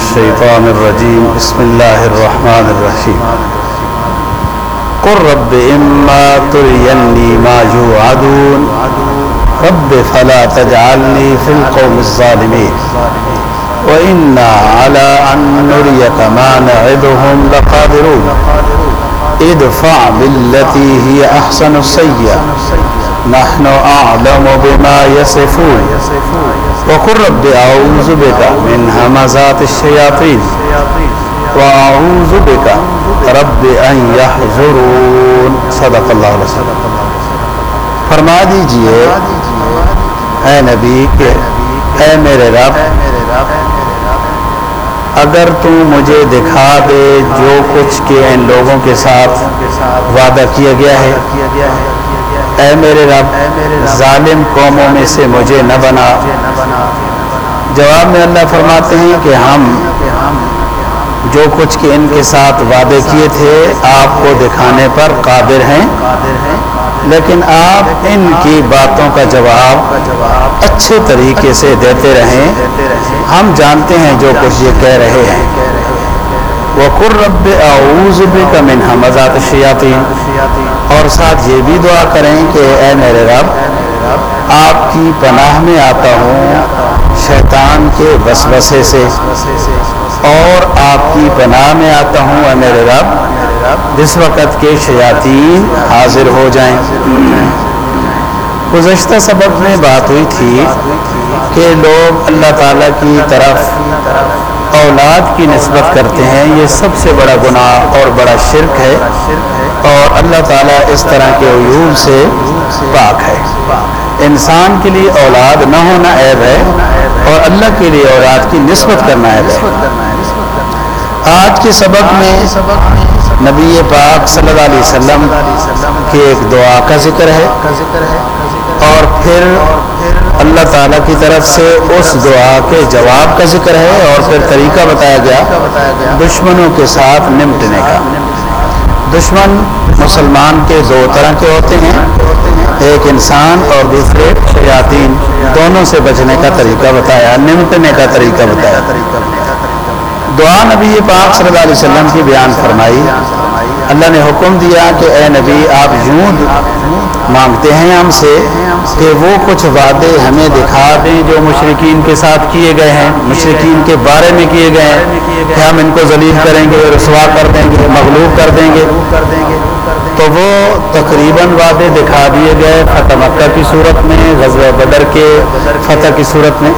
بالله من الشيطان الرجيم. بسم الله الرحمن الرحيم. قل رب إما تريني ما يوعدون. رب فلا تجعلني في القوم الظالمين. وإنا على أن نريك ما نعدهم لقادرون. ادفع بالتي هي أحسن السيئة. نحن أعلم بما يصفون. وقل رب أعوذ بك من همزات الشياطين وأعوذ بك رب أن يحضرون. صدق اللہ علیہ فرما دیجیے، اے نبی کہ اے میرے رب، اگر تو مجھے دکھا دے جو کچھ کہ ان لوگوں کے ساتھ وعدہ کیا گیا ہے اے میرے رب، ظالم قوموں میں سے مجھے نہ بنا۔ جواب میں اللہ فرماتے ہیں کہ ہم جو کچھ کہ ان کے ساتھ وعدے کیے تھے آپ کو دکھانے پر قادر ہیں، لیکن آپ ان کی باتوں کا جواب اچھے طریقے سے دیتے رہیں۔ ہم جانتے ہیں جو کچھ یہ کہہ رہے ہیں۔ وہ قرب اعوذ بک من حمزات الشیاطین اور ساتھ یہ بھی دعا کریں کہ اے میرے رب، آپ کی پناہ میں آتا ہوں شیطان کے وسوسے سے۔ اور آپ کی پناہ میں آتا ہوں اے میرے رب جس وقت کے شیاطین حاضر ہو جائیں۔ گزشتہ سبق میں بات ہوئی تھی کہ لوگ اللہ تعالیٰ کی طرف اولاد کی نسبت کرتے ہیں، یہ سب سے بڑا گناہ اور بڑا شرک ہے اور اللہ تعالیٰ اس طرح کے عیوب سے پاک ہے۔ انسان کے لیے اولاد نہ ہونا عیب ہے اور اللہ کے لیے اولاد کی نسبت کرنا عیب ہے۔ آج کے سبق میں نبی پاک صلی اللہ علیہ وسلم کی ایک دعا کا ذکر ہے۔ اور پھر اللہ تعالیٰ کی طرف سے اس دعا کے جواب کا ذکر ہے اور پھر طریقہ بتایا گیا دشمنوں کے ساتھ نمٹنے کا۔ دشمن مسلمان کے دو طرح کے ہوتے ہیں۔ ایک انسان اور دوسرے شیاطین۔ دونوں سے بچنے کا طریقہ بتایا، نمٹنے کا طریقہ بتایا۔ دعا نبی پاک صلی اللہ علیہ وسلم کی بیان فرمائی۔ اللہ نے حکم دیا کہ اے نبی، آپ یوں مانگتے ہیں ہم سے کہ وہ کچھ وعدے ہمیں دکھا دیں جو مشرقین کے ساتھ کیے گئے ہیں مشرقین کے بارے میں کیے گئے ہیں، کہ ہم ان کو ذلیل کریں گے، رسوا کر دیں گے، مغلوب کر دیں گے۔ تو وہ تقریباً وعدے دکھا دیے گئے، فتح مکہ کی صورت میں، غزوہ بدر کے فتح کی صورت میں۔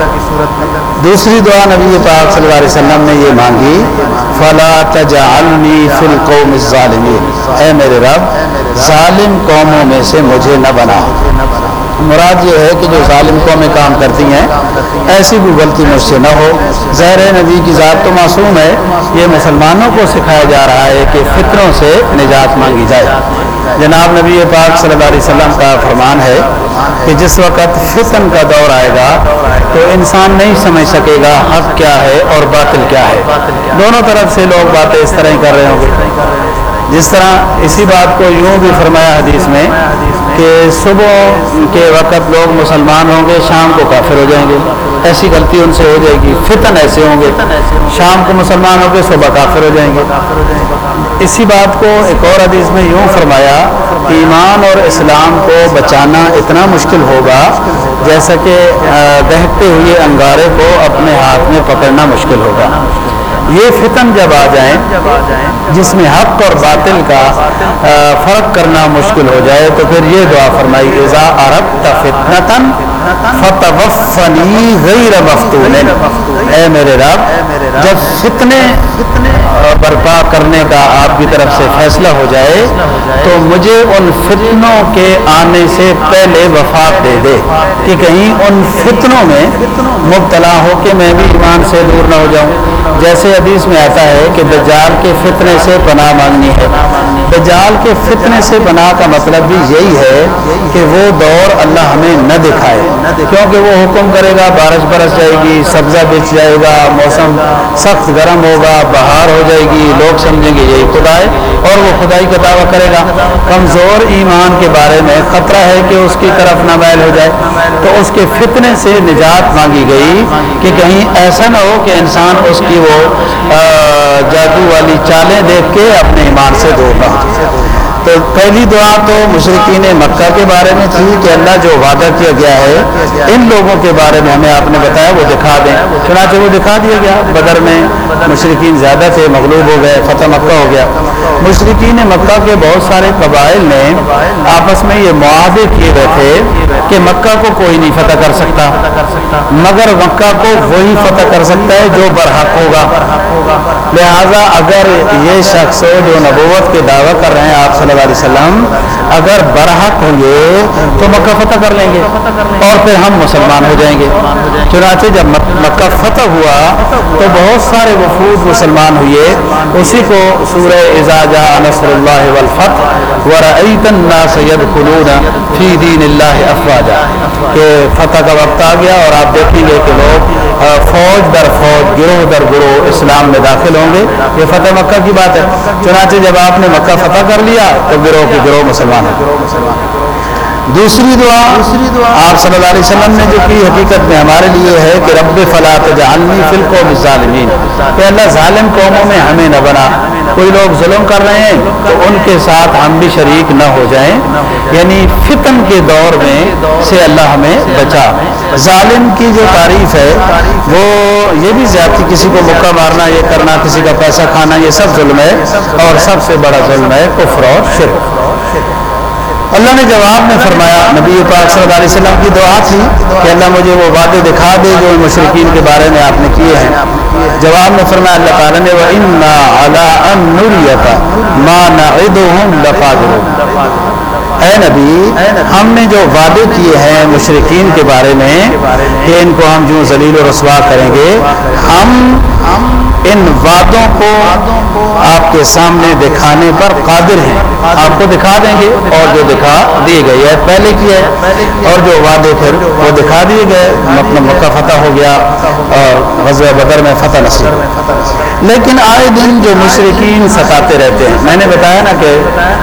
دوسری دعا نبی پاک صلی اللہ علیہ وسلم نے یہ مانگی، فلا تجعلنی فی القوم الظالمین اے میرے رب، ظالم قوموں میں سے مجھے نہ بنا۔ مراد یہ ہے کہ جو ظالم قومیں کام کرتی ہیں، ایسی بھی غلطی مجھ سے نہ ہو۔ زہر نبی کی ذات تو معصوم ہے۔ یہ مسلمانوں کو سکھایا جا رہا ہے کہ فطروں سے نجات مانگی جائے۔ جناب نبی پاک صلی اللہ علیہ وسلم کا فرمان ہے کہ جس وقت فتن کا دور آئے گا تو انسان نہیں سمجھ سکے گا حق کیا ہے اور باطل کیا ہے۔ دونوں طرف سے لوگ باتیں اس طرح ہی کر رہے ہوں گے۔ جس طرح اسی بات کو یوں بھی فرمایا حدیث میں کہ صبح کے وقت لوگ مسلمان ہوں گے، شام کو کافر ہو جائیں گے۔ ایسی غلطی ان سے ہو جائے گی، فتن ایسے ہوں گے۔ شام کو مسلمان ہوں گے صبح کافر ہو جائیں گے۔ اسی بات کو ایک اور حدیث میں یوں فرمایا کہ ایمان اور اسلام کو بچانا اتنا مشکل ہوگا جیسا کہ دہتے ہوئے انگارے کو اپنے ہاتھ میں پکڑنا مشکل ہوگا۔ یہ فتن جب آ جائیں، جس میں حق اور باطل کا فرق کرنا مشکل ہو جائے تو پھر یہ دعا فرمائی، اذا عرب فتنتن فتوفنی غیر مفتون اے میرے رب، جب فتنے برپا کرنے کا آپ کی طرف سے فیصلہ ہو جائے، تو مجھے ان فتنوں کے آنے سے پہلے وفات دے دے کہ کہیں ان فتنوں میں مبتلا ہو کے میں بھی ایمان سے دور نہ ہو جاؤں۔ جیسے حدیث میں آتا ہے کہ دجال کے فتنے سے پناہ مانگنی ہے۔ دجال کے فتنے سے پناہ کا مطلب بھی یہی ہے کہ وہ دور اللہ ہمیں نہ دکھائے۔ کیونکہ وہ حکم کرے گا، بارش برس جائے گی، سبزہ بچ جائے گا، موسم سخت گرم ہوگا، بہار ہو جائے گی، لوگ سمجھیں گے یہی خدا ہے اور وہ خدائی کا دعویٰ کرے گا۔ کمزور ایمان کے بارے میں خطرہ ہے کہ اس کی طرف نہ ہو جائے۔ تو اس کے فتنے سے نجات مانگی گئی کہ کہیں ایسا نہ ہو کہ انسان اس کی وہ جادو والی چالیں دیکھ کے اپنے ایمان سے دور نہ ہو۔ تو پہلی دعا تو مشرقین مکہ کے بارے میں تھی کہ اللہ جو وعدہ کیا گیا ہے، ان لوگوں کے بارے میں ہمیں آپ نے بتایا، وہ دکھا دیں۔ چنانچہ وہ دکھا دیا گیا، بدر میں مشرقین زیادہ تھے، مغلوب ہو گئے، فتح مکہ ہو گیا۔ مشرقین مکہ کے بہت سارے قبائل نے آپس میں یہ معاہدے کیے گئے تھے کہ مکہ کو کوئی نہیں فتح کر سکتا۔ مگر مکہ کو وہی فتح کر سکتا ہے جو برحق ہوگا۔ لہذا اگر یہ شخص جو نبوت کے دعویٰ کر رہے ہیں آپ صلی اللہ علیہ وسلم، اگر برحق ہوں گے تو مکہ فتح کر لیں گے۔ اور پھر ہم مسلمان ہو جائیں گے۔ چنانچہ جب مکہ فتح ہوا تو بہت سارے وفود مسلمان ہوئے۔ اسی کو سورہ اعزاجہ نصر اللہ والفتح ورعیت الناس یدخلون فی دین اللہ افواجا کہ فتح کا وقت آ گیا اور آپ دیکھیں گے کہ لوگ فوج در فوج گروہ در گروہ اسلام میں داخل ہوں گے۔ یہ فتح مکہ کی بات ہے۔ چنانچہ جب آپ نے مکہ فتح کر لیا تو گروہ کے گروہ مسلمان دوسری دعا دوسری دعا۔ آپ صلی اللہ علیہ وسلم نے جو کی حقیقت میں ہمارے لیے ہے کہ رب فلاط جانوی فلقوں ظالمین کہ اللہ ظالم قوموں میں ہمیں نہ بنا۔ کوئی لوگ ظلم کر رہے ہیں تو ان کے ساتھ ہم بھی شریک نہ ہو جائیں۔ یعنی فتن کے دور میں سے اللہ ہمیں بچا۔ ظالم کی جو تعریف ہے، وہ یہ بھی زیادتی کسی کو مکہ مارنا، یہ کرنا، کسی کا پیسہ کھانا، یہ سب ظلم ہے اور سب سے بڑا ظلم ہے کفر اور شرک۔ اللہ نے جواب میں فرمایا، نبی پاک صلی اللہ علیہ وسلم کی دعا تھی کہ اللہ مجھے وہ وعدے دکھا دے جو مشرقین کے بارے میں آپ نے کیے ہیں۔ جواب میں فرمایا، اللہ تعالیٰ نے وہ اے نبی، ہم نے جو وعدے کیے ہیں مشرقین کے بارے میں کہ ان کو ہم جو ذلیل و رسوا کریں گے، ہم ان وعدوں کو آپ کے سامنے دکھانے پر قادر ہیں۔ آپ کو دکھا دیں گے اور جو دکھا دیے گئے ہے پہلے کی ہے۔ اور جو وعدے پھر وہ دکھا دیے گئے۔ مطلب مکہ فتح ہو گیا اور غزوہ بدر میں فتح نصیب۔ لیکن آئے دن جو مشرقین ستاتے رہتے ہیں، میں نے بتایا نا کہ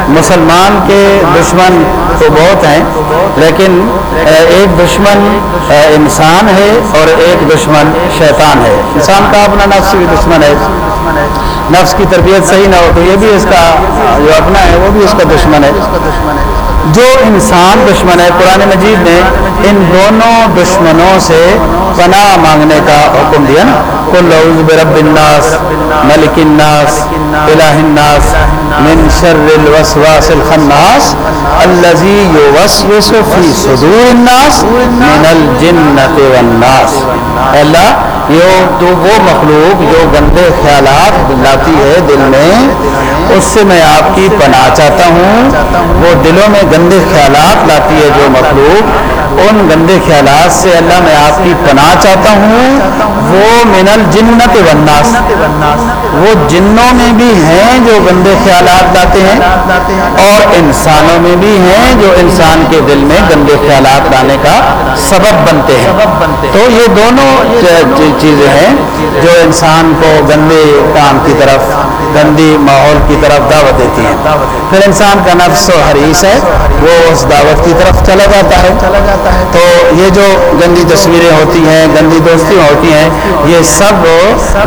مسلمان کے دشمن تو بہت ہیں، لیکن ایک دشمن انسان ہے اور ایک دشمن شیطان ہے۔ انسان کا اپنا نفس بھی دشمن ہے۔ نفس کی تربیت صحیح نہ ہو تو یہ بھی اس کا جو اپنا ہے وہ بھی اس کا دشمن ہے۔ جو انسان دشمن ہے، قرآن مجید نے ان دونوں دشمنوں سے پناہ مانگنے کا حکم دیا نا۔ کل برب الناس، ملک الناس، الہ الناس، من شر الوسواس الخناس الذي يوسوس في صدور الناس، من الجنة والناس۔ اللہ تو وہ مخلوق جو گندے خیالات لاتی ہے دل میں، اس سے میں آپ کی پناہ چاہتا ہوں۔ وہ دلوں میں گندے خیالات لاتی ہے جو مخلوق، ان گندے خیالات سے اللہ میں آپ کی پناہ چاہتا ہوں۔ وہ من الجنت والناس، وہ جنوں میں بھی ہیں جو گندے خیالات لاتے ہیں اور انسانوں میں بھی ہیں جو انسان کے دل میں گندے خیالات لانے کا سبب بنتے ہیں۔ تو یہ دونوں چیزیں ہیں جو انسان کو گندے کام کی طرف گندی ماحول کی طرف دعوت دیتی ہیں۔ پھر انسان کا نفس و حریث ہے وہ اس دعوت کی طرف چلا جاتا ہے۔ تو یہ جو گندی تصویریں ہوتی ہیں گندی دوستی ہوتی ہیں یہ سب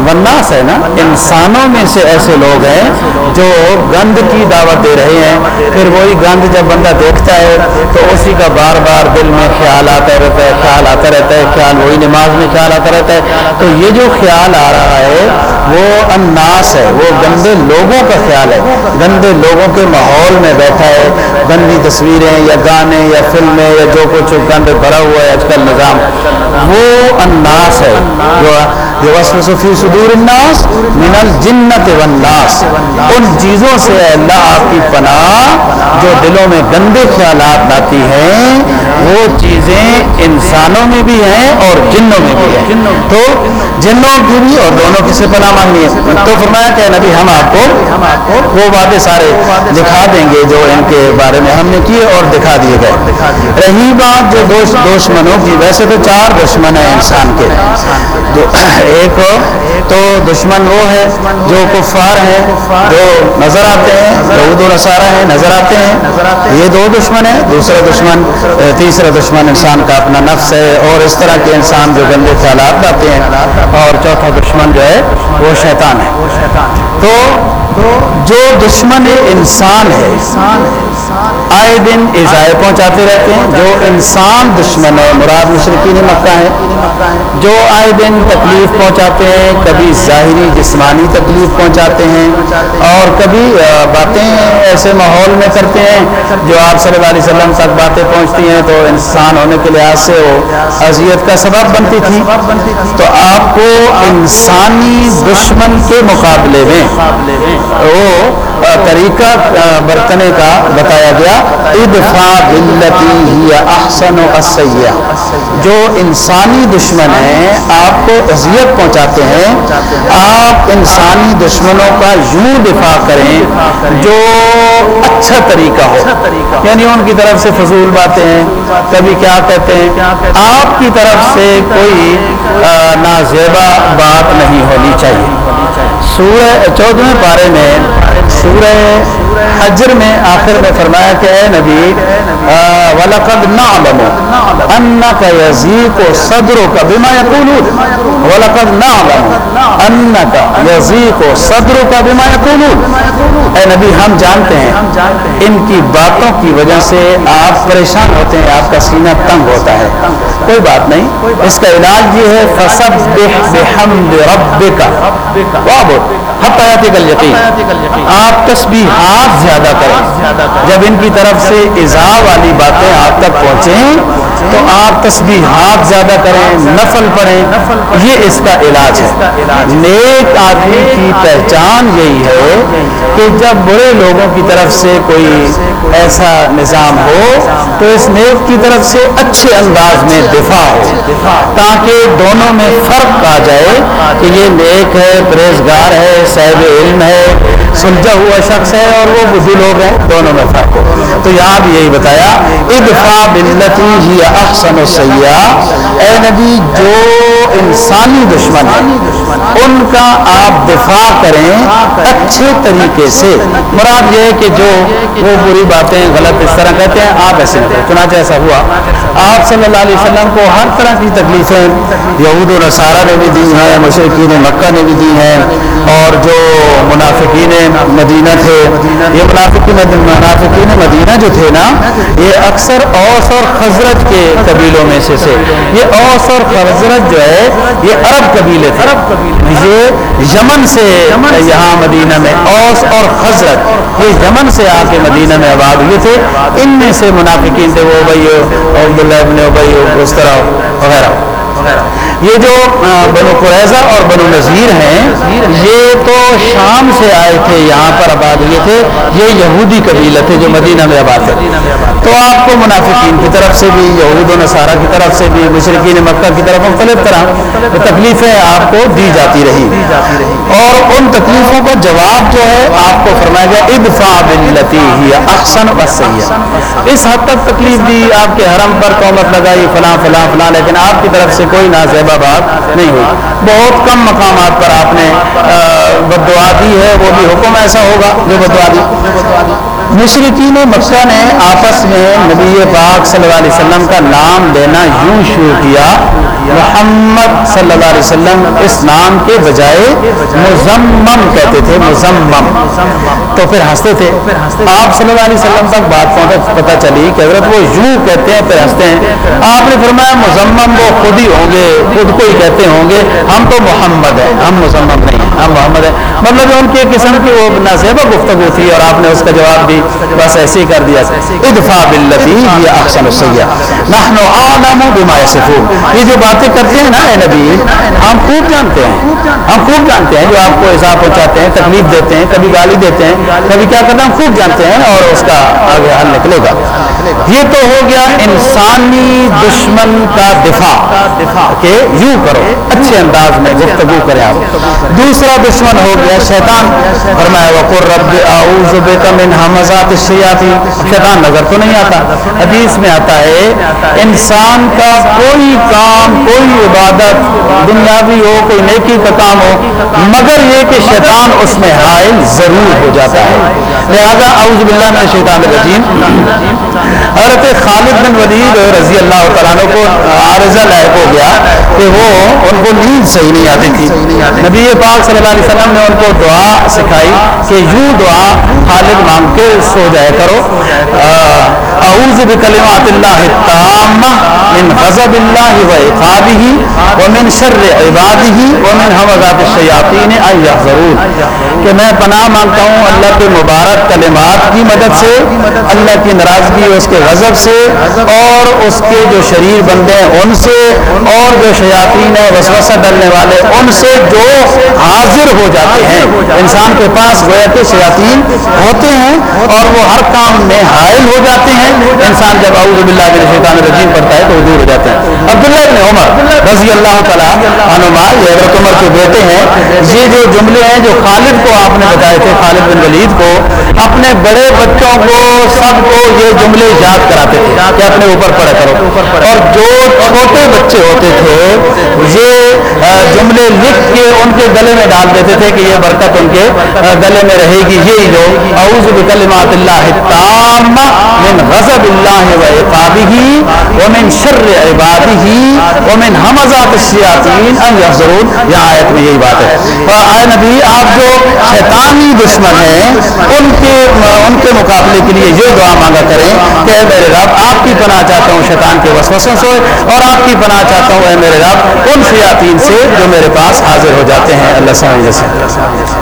وناس ہے نا۔ انسانوں میں سے ایسے لوگ ہیں جو گند کی دعوت دے رہے ہیں۔ پھر وہی گند جب بندہ دیکھتا ہے تو اسی کا بار بار دل میں خیال آتا رہتا ہے، خیال آتا رہتا ہے، خیال وہی نماز میں خیال آتا رہتا ہے۔ تو یہ جو خیال آ رہا ہے، وہ اناس ہے، وہ گندے لوگوں کا خیال ہے۔ گندے لوگوں کے ماحول میں بیٹھا ہے، گندی تصویریں یا گانے یا فلمیں یا جو کچھ گند بھرا ہوا ہے، آج کل نظام۔ وہ اناس ہے، جو جو وسفی صدور الناس من الجنت والناس۔ ان چیزوں سے اللہ آپ کی پناہ جو دلوں میں گندے خیالات لاتی ہیں، وہ چیزیں انسانوں میں بھی ہیں اور جنوں میں بھی ہیں۔ تو جنوں کی بھی اور دونوں کی سے پناہ مانگنی ہے۔ تو فرمایا کہ نبی، ہم آپ کو وہ باتیں سارے دکھا دیں گے جو ان کے بارے میں ہم نے کیے اور دکھا دیے گئے۔ رہی بات جو دشمنوں کی، ویسے تو چار دشمن ہیں انسان کے۔ ایک تو دشمن وہ ہے جو کفار ہیں، جو نظر آتے ہیں دعود و نصارہ ہیں، نظر آتے ہیں۔ یہ دو دشمن ہیں، دوسرا دشمن، تیسرا دشمن انسان کا اپنا نفس ہے۔ اور اس طرح کے انسان جو گندے خیالات لاتے ہیں اور چوتھا دشمن جو ہے، وہ شیطان ہے۔ تو جو دشمن انسان ہے آئے دن ایزائے پہنچاتے رہتے ہیں، جو انسان دشمن ہے مراد مشرقین مکہ ہے جو آئے دن تکلیف پہنچاتے ہیں، کبھی ظاہری جسمانی تکلیف پہنچاتے ہیں۔ اور کبھی باتیں ایسے ماحول میں کرتے ہیں، جو آپ صلی اللہ علیہ وسلم تک باتیں پہنچتی ہیں تو انسان ہونے کے لحاظ سے وہ اذیت کا سبب بنتی تھی۔ تو آپ کو انسانی دشمن کے مقابلے میں وہ طریقہ برتنے کا بتایا گیا۔ ادفا بلتی ہی احسن و اسیہ جو انسانی دشمن ہیں، آپ کو اذیت پہنچاتے ہیں۔ آپ انسانی دشمنوں کا یوں دفاع کریں جو اچھا طریقہ ہو۔ یعنی ان کی طرف سے فضول باتیں ہیں، کبھی کیا کہتے ہیں۔ آپ کی طرف سے کوئی نازیبا بات نہیں ہونی چاہیے۔ سورہ چودہ پارے میں سورہ حجر میں آخر میں فرمایا کہ اے نبی وَلَقَدْ نَعْلَمُ أَنَّكَ يَزِيكُ صَدْرُكَ بِمَا يَقُولُونَ۔ وَلَقَدْ نَعْلَمُ أَنَّكَ يَزِيكُ صَدْرُكَ بِمَا يَقُولُونَ۔ اے نبی، ہم جانتے ہیں ان کی باتوں کی وجہ سے آپ پریشان ہوتے ہیں، آپ کا سینہ تنگ ہوتا ہے۔ کوئی بات نہیں، اس کا علاج یہ ہے، فَسَبِّحْ بِحَمْدِ رَبِّكَ وَعْبُدْ حتیاتی کل یقین آپ تسبیحات زیادہ کریں۔ جب ان کی طرف سے ازا والی باتیں آپ تک پہنچیں تو آپ تسبیحات زیادہ کریں نفل پڑھیں یہ اس کا علاج ہے۔ نیک آدمی کی پہچان یہی ہے کہ جب برے لوگوں کی طرف سے کوئی ایسا نظام ہو تو اس نیک کی طرف سے اچھے انداز میں دفاع ہو تاکہ دونوں میں فرق آ جائے کہ یہ نیک ہے پریزگار ہے صاحب علم ہے سلجھا ہوا شخص ہے اور وہ بدھ لوگ ہیں دونوں میں فرق ہو۔ تو یہاں بھی یہی بتایا ادفا بلتی ہی احسن و سیاح۔ اے نبی، جو انسانی دشمن ہے، ان کا آپ دفاع کریں اچھے طریقے سے۔ مراد یہ ہے کہ جو وہ بری باتیں غلط اس طرح کہتے ہیں، آپ ایسے نہیں چنانچہ ایسا ہوا۔ آپ صلی اللہ علیہ وسلم کو ہر طرح کی تکلیفیں یہود و نصارہ نے بھی دی ہیں مشرقین مکہ نے بھی دی ہیں، اور جو منافقین مدینہ تھے. یہ منافقین منافقین مدینہ جو تھے نا، یہ اکثر اوس اور خزرت کے قبیلوں میں سے سے یہ اوس اور خزرت جو ہے، یہ عرب قبیلے تھے. یہ یمن سے یہاں مدینہ میں اوس اور خزرت یہ یمن سے آ کے مدینہ میں آباد ہوئے تھے. ان میں سے منافقین تھے وہ بھائی عبداللہ ابن بھائی اس طرح وغیرہ وغیرہ. یہ جو بنو قریضہ اور بنو نذیر ہیں، یہ تو شام سے آئے تھے، یہاں پر آباد ہوئے تھے، یہ یہودی قبیلہ تھے جو مدینہ میں آباد تھے۔ تو آپ کو منافقین کی طرف سے بھی، یہود و نصارہ کی طرف سے بھی مشرقین مکہ کی طرف، مختلف طرح تکلیفیں آپ کو دی جاتی رہی اور ان تکلیفوں کا جواب جو ہے، آپ کو فرمایا گیا ادفا بلتی ہی احسن سیاح اس حد تک تکلیف دی، آپ کے حرم پر قومت لگائی، فلاں فلاں فلاں، لیکن آپ کی طرف سے کوئی نازیبہ بات نہیں ہوئی۔ بہت کم مقامات پر آپ نے بدعا دی ہے، وہ بھی حکم ایسا ہوگا جو بدعا دی۔ مشرقین مکہ نے آپس میں نبی پاک صلی اللہ علیہ وسلم کا نام لینا یوں شروع کیا، محمد صلی اللہ علیہ وسلم اس نام کے بجائے مزمم کہتے تھے، مزمم۔ تو پھر ہنستے تھے۔ آپ صلی اللہ علیہ وسلم تک بات پتہ چلی کہ حضرت وہ یوں کہتے ہیں، پھر ہنستے ہیں۔ آپ نے فرمایا، مزمم وہ خود ہی ہوں گے، خود کو ہی کہتے ہوں گے۔ ہم تو محمد ہیں، ہم مزمم نہیں ہیں، ہم محمد ہیں۔ مطلب ان کی قسم کی وہ نصیب گفتگو تھی اور آپ نے اس کا جواب دی بس ایسے ہی کر دیا۔ ادفا بلتی یہ احسن السیاح نحن عالم بما یصفون۔ یہ جو باتیں کرتے ہیں نا اے نبی، ہم خوب جانتے ہیں۔ ہم خوب جانتے ہیں جو آپ کو حساب پہنچاتے ہیں، تکلیف دیتے ہیں، کبھی گالی دیتے ہیں، کبھی کیا کرتے ہیں، ہم خوب جانتے ہیں اور اس کا آگے حل نکلے گا۔ یہ تو ہو گیا انسانی دشمن کا دفاع۔ کہ یوں کرو، اچھے انداز میں گفتگو کریں آپ۔ دوسرا دشمن ہو گیا شیطان۔ فرمایا وقر رب اعوذ بک من حمزات الشیاطین شیطان نظر تو نہیں آتا. حدیث میں آتا ہے، انسان کا کوئی کام، کوئی عبادت دنیاوی ہو، کوئی نیکی کا کام ہو، مگر یہ کہ شیطان اس میں حائل ضرور ہو جاتا ہے. لہذا اعوذ باللہ من الشیطان الرجیم۔ حضرت خالد بن ولید رضی اللہ تعالیٰ کو عارضہ لائق ہو گیا کہ وہ ان کو نیند صحیح نہیں آتی تھی۔ نبی پاک صلی اللہ علیہ وسلم نے ان کو دعا سکھائی کہ یوں دعا خالد مانگ کے سو جائے کرو اعوذ بکلمات اللہ التامہ من غضب اللہ و عقابہ ومن شر عبادہ ومن حمزات الشیاطین ان یحضرون کہ میں پناہ مانگتا ہوں اللہ کے مبارک کلمات کی مدد سے اللہ کی ناراضگی اس کے غضب سے اور اس کے جو شریر بندے ہیں ان سے اور جو شیاطین ہیں وسوسہ ڈلنے والے ان سے جو حاضر ہو جاتے ہیں انسان کے پاس گویا کے شیاطین ہوتے ہیں اور وہ ہر کام میں حائل ہو جاتے ہیں۔ انسان جب اعوذ باللہ من الشیطان الرجیم پڑھتا ہے تو وہ دور ہو جاتے ہیں۔ عبداللہ بن عمر رضی اللہ تعالیٰ عنما یہ حضرت عمر کے بیٹے ہیں، یہ جو جملے ہیں جو خالد کو آپ نے بتائے تھے، خالد بن ولید کو، اپنے بڑے بچوں کو، سب کو یہ جملے یاد کراتے تھے کہ اپنے اوپر پڑھا کرو۔ اور جو چھوٹے بچے ہوتے تھے، یہ جملے لکھ کے ان کے گلے میں ڈال دیتے تھے کہ یہ برکت ان کے گلے میں رہے گی۔ یہی جو اعوذ بکلمات اللہ التامہ من غضب اللہ و عقابہ ومن شر عبادہ ومن حمزات الشیاطین ان یحضرون۔ یہ آیت میں یہی بات ہے۔ اور اے نبی، آپ جو شیطانی دشمن ہیں، ان کے ان کے مقابلے کے لیے یہ دعا مانگا کریں کہ اے میرے رب، آپ کی پناہ چاہتا ہوں شیطان کے وسوسوں سے، اور آپ کی پناہ چاہتا ہوں اے میرے رب، ان شیاطین سے جو میرے پاس حاضر ہو جاتے ہیں اللہ سے۔